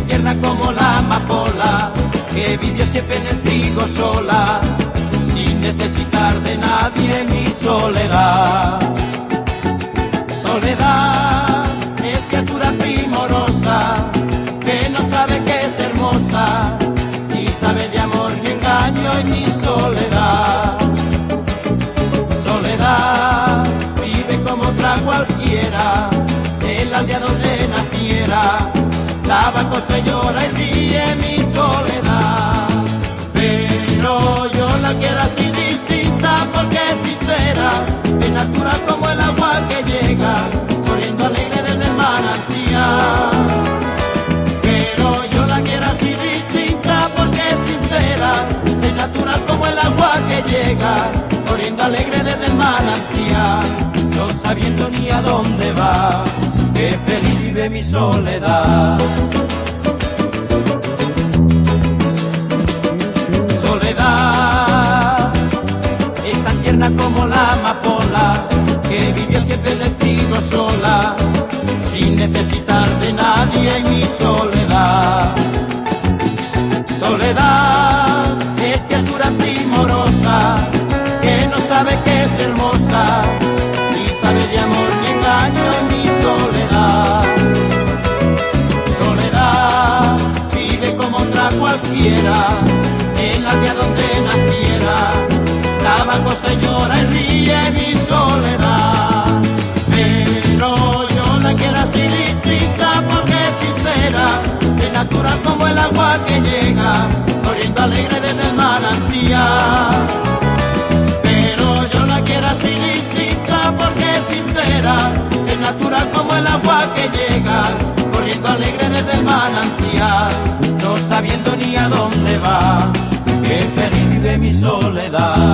tierna como la amapola, que vivió siempre en el trigo sola, sin necesitar de nadie mi soledad. Soledad es criatura primorosa, que no sabe que es hermosa, ni sabe de amor ni engaño en mi soledad. Soledad vive como otra cualquiera, en la aldea donde naciera tabaco se llora y ríe mi soledad. Pero yo la quiero así distinta porque es sincera, es natural como el agua que llega, corriendo alegre desde el manantial. Pero yo la quiero así distinta porque es sincera, es natural como el agua que llega, corriendo alegre desde el manantial, no sabiendo ni a dónde va mi soledad. Soledad es tan tierna como la amapola, que vivió siempre en el trigo sola, sin necesitar de nadie mi soledad. Soledad en la aldea donde naciera. Tabaco se llora y ríe mi soledad. Pero yo la quiero así distinta porque es sincera, es natural como el agua que llega, corriendo alegre desde el manantial. Pero yo la quiero así distinta porque es sincera, es natural como el agua que llega, corriendo alegre desde el manantial, sabiendo ni a dónde va, que feliz vive mi soledad.